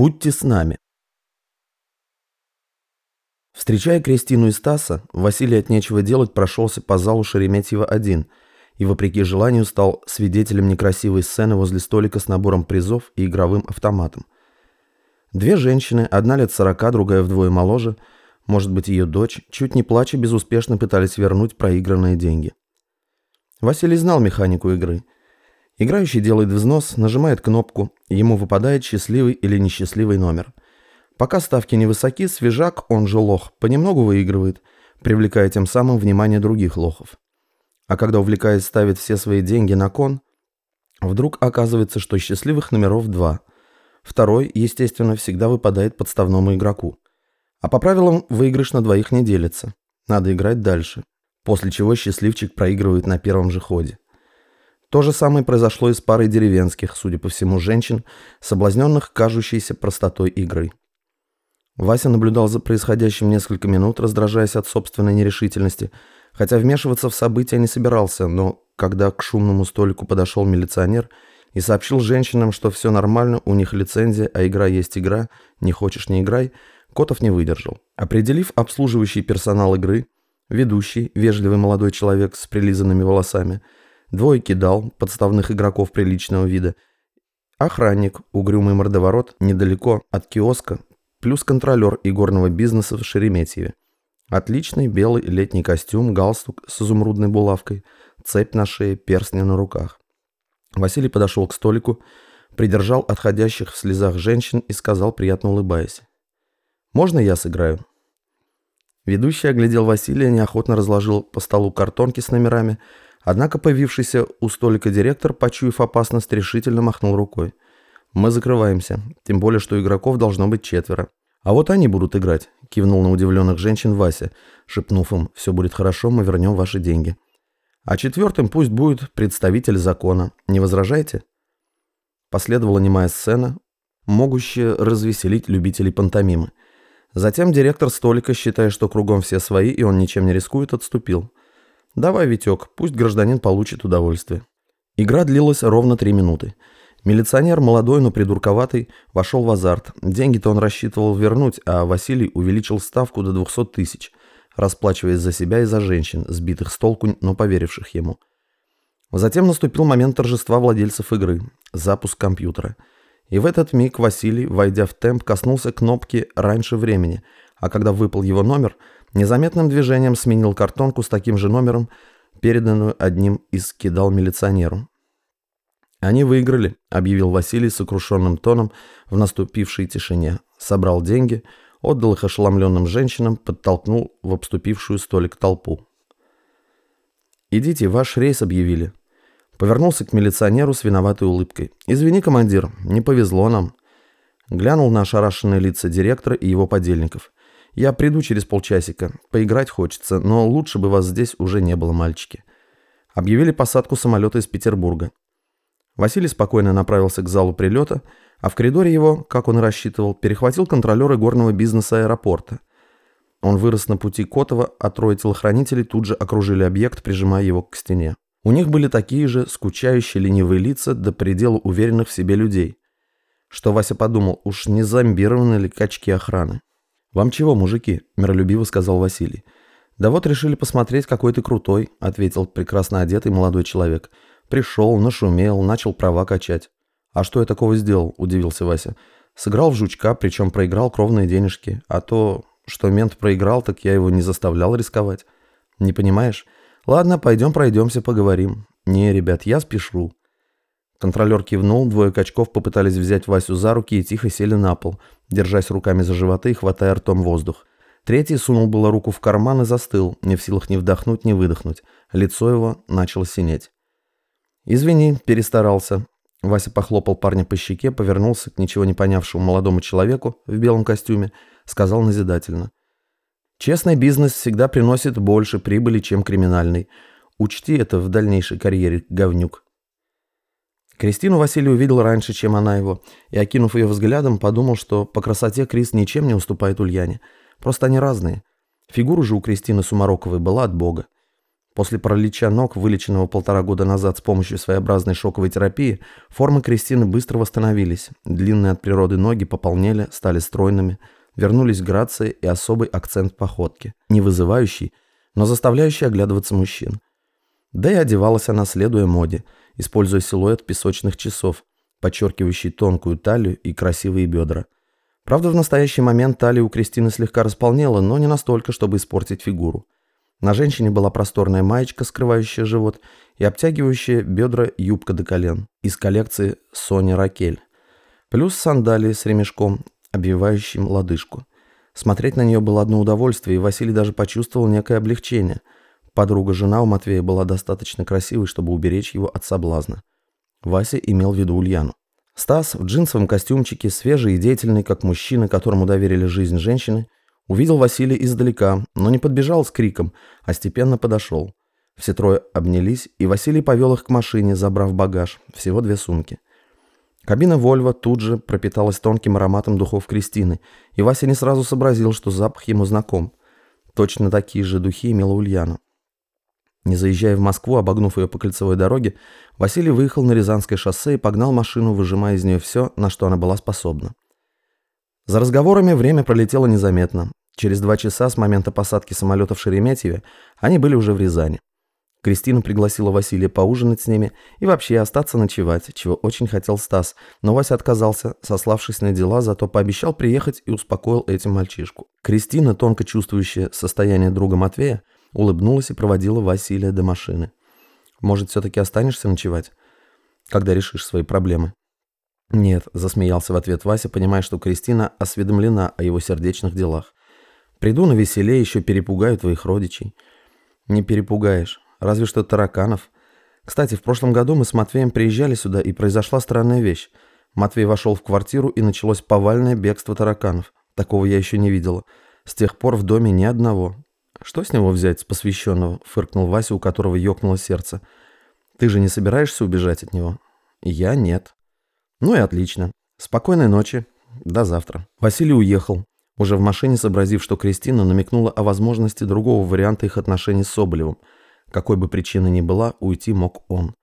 Будьте с нами. Встречая Кристину и Стаса, Василий от нечего делать прошелся по залу Шереметьева-1 и, вопреки желанию, стал свидетелем некрасивой сцены возле столика с набором призов и игровым автоматом. Две женщины, одна лет сорока, другая вдвое моложе, может быть, ее дочь, чуть не плача, безуспешно пытались вернуть проигранные деньги. Василий знал механику игры – Играющий делает взнос, нажимает кнопку, ему выпадает счастливый или несчастливый номер. Пока ставки невысоки, свежак, он же лох, понемногу выигрывает, привлекая тем самым внимание других лохов. А когда увлекаясь ставит все свои деньги на кон, вдруг оказывается, что счастливых номеров два. Второй, естественно, всегда выпадает подставному игроку. А по правилам выигрыш на двоих не делится. Надо играть дальше. После чего счастливчик проигрывает на первом же ходе. То же самое произошло и с парой деревенских, судя по всему, женщин, соблазненных кажущейся простотой игры. Вася наблюдал за происходящим несколько минут, раздражаясь от собственной нерешительности, хотя вмешиваться в события не собирался, но когда к шумному столику подошел милиционер и сообщил женщинам, что все нормально, у них лицензия, а игра есть игра, не хочешь не играй, Котов не выдержал. Определив обслуживающий персонал игры, ведущий, вежливый молодой человек с прилизанными волосами – Двое кидал, подставных игроков приличного вида. Охранник, угрюмый мордоворот, недалеко от киоска, плюс контролер игорного бизнеса в Шереметьеве. Отличный белый летний костюм, галстук с изумрудной булавкой, цепь на шее, перстни на руках. Василий подошел к столику, придержал отходящих в слезах женщин и сказал, приятно улыбаясь. «Можно я сыграю?» Ведущий оглядел Василия, неохотно разложил по столу картонки с номерами, Однако появившийся у столика директор, почуяв опасность, решительно махнул рукой. «Мы закрываемся, тем более, что игроков должно быть четверо. А вот они будут играть», – кивнул на удивленных женщин Вася, шепнув им «Все будет хорошо, мы вернем ваши деньги». «А четвертым пусть будет представитель закона. Не возражаете?» Последовала немая сцена, могущая развеселить любителей пантомимы. Затем директор столика, считая, что кругом все свои и он ничем не рискует, отступил. «Давай, Витек, пусть гражданин получит удовольствие». Игра длилась ровно три минуты. Милиционер, молодой, но придурковатый, вошел в азарт. Деньги-то он рассчитывал вернуть, а Василий увеличил ставку до 200 тысяч, расплачиваясь за себя и за женщин, сбитых с толку, но поверивших ему. Затем наступил момент торжества владельцев игры – запуск компьютера. И в этот миг Василий, войдя в темп, коснулся кнопки раньше времени, а когда выпал его номер – Незаметным движением сменил картонку с таким же номером, переданную одним из кидал милиционеру. «Они выиграли», — объявил Василий сокрушенным тоном в наступившей тишине. Собрал деньги, отдал их ошеломленным женщинам, подтолкнул в обступившую столик толпу. «Идите, ваш рейс объявили». Повернулся к милиционеру с виноватой улыбкой. «Извини, командир, не повезло нам». Глянул на ошарашенные лица директора и его подельников. Я приду через полчасика. Поиграть хочется, но лучше бы вас здесь уже не было, мальчики. Объявили посадку самолета из Петербурга. Василий спокойно направился к залу прилета, а в коридоре его, как он рассчитывал, перехватил контролер горного бизнеса аэропорта. Он вырос на пути Котова, а трое телохранителей тут же окружили объект, прижимая его к стене. У них были такие же скучающие ленивые лица до предела уверенных в себе людей. Что Вася подумал, уж не зомбированы ли качки охраны. «Вам чего, мужики?» – миролюбиво сказал Василий. «Да вот решили посмотреть, какой ты крутой», – ответил прекрасно одетый молодой человек. «Пришел, нашумел, начал права качать». «А что я такого сделал?» – удивился Вася. «Сыграл в жучка, причем проиграл кровные денежки. А то, что мент проиграл, так я его не заставлял рисковать. Не понимаешь? Ладно, пойдем пройдемся, поговорим». «Не, ребят, я спешу». Контролер кивнул, двое качков попытались взять Васю за руки и тихо сели на пол, держась руками за животы и хватая ртом воздух. Третий сунул было руку в карман и застыл, не в силах ни вдохнуть, ни выдохнуть. Лицо его начало синеть. «Извини, перестарался». Вася похлопал парня по щеке, повернулся к ничего не понявшему молодому человеку в белом костюме, сказал назидательно. «Честный бизнес всегда приносит больше прибыли, чем криминальный. Учти это в дальнейшей карьере, говнюк». Кристину Василий увидел раньше, чем она его, и, окинув ее взглядом, подумал, что по красоте Крис ничем не уступает Ульяне. Просто они разные. Фигура же у Кристины Сумароковой была от бога. После паралича ног, вылеченного полтора года назад с помощью своеобразной шоковой терапии, формы Кристины быстро восстановились. Длинные от природы ноги пополнели, стали стройными, вернулись грация и особый акцент походки, не вызывающий, но заставляющий оглядываться мужчин. Да и одевалась она, следуя моде, используя силуэт песочных часов, подчеркивающий тонкую талию и красивые бедра. Правда, в настоящий момент талия у Кристины слегка располнела, но не настолько, чтобы испортить фигуру. На женщине была просторная маечка, скрывающая живот, и обтягивающая бедра юбка до колен из коллекции Соня Ракель. Плюс сандалии с ремешком, обвивающим лодыжку. Смотреть на нее было одно удовольствие, и Василий даже почувствовал некое облегчение. Подруга-жена у Матвея была достаточно красивой, чтобы уберечь его от соблазна. Вася имел в виду Ульяну. Стас в джинсовом костюмчике, свежий и деятельный, как мужчина, которому доверили жизнь женщины, увидел Василия издалека, но не подбежал с криком, а степенно подошел. Все трое обнялись, и Василий повел их к машине, забрав багаж, всего две сумки. Кабина «Вольво» тут же пропиталась тонким ароматом духов Кристины, и Вася не сразу сообразил, что запах ему знаком. Точно такие же духи имела Ульяна. Не заезжая в Москву, обогнув ее по кольцевой дороге, Василий выехал на Рязанское шоссе и погнал машину, выжимая из нее все, на что она была способна. За разговорами время пролетело незаметно. Через два часа с момента посадки самолета в Шереметьеве они были уже в Рязани. Кристина пригласила Василия поужинать с ними и вообще остаться ночевать, чего очень хотел Стас, но Вася отказался, сославшись на дела, зато пообещал приехать и успокоил этим мальчишку. Кристина, тонко чувствующая состояние друга Матвея, улыбнулась и проводила Василия до машины. «Может, все-таки останешься ночевать, когда решишь свои проблемы?» «Нет», – засмеялся в ответ Вася, понимая, что Кристина осведомлена о его сердечных делах. «Приду на веселее, еще перепугаю твоих родичей». «Не перепугаешь. Разве что тараканов. Кстати, в прошлом году мы с Матвеем приезжали сюда, и произошла странная вещь. Матвей вошел в квартиру, и началось повальное бегство тараканов. Такого я еще не видела. С тех пор в доме ни одного. Что с него взять, с посвященного? Фыркнул Вася, у которого ёкнуло сердце. Ты же не собираешься убежать от него? Я нет. Ну и отлично. Спокойной ночи. До завтра. Василий уехал. Уже в машине сообразив, что Кристина намекнула о возможности другого варианта их отношений с Соболевым – какой бы причина ни была, уйти мог он.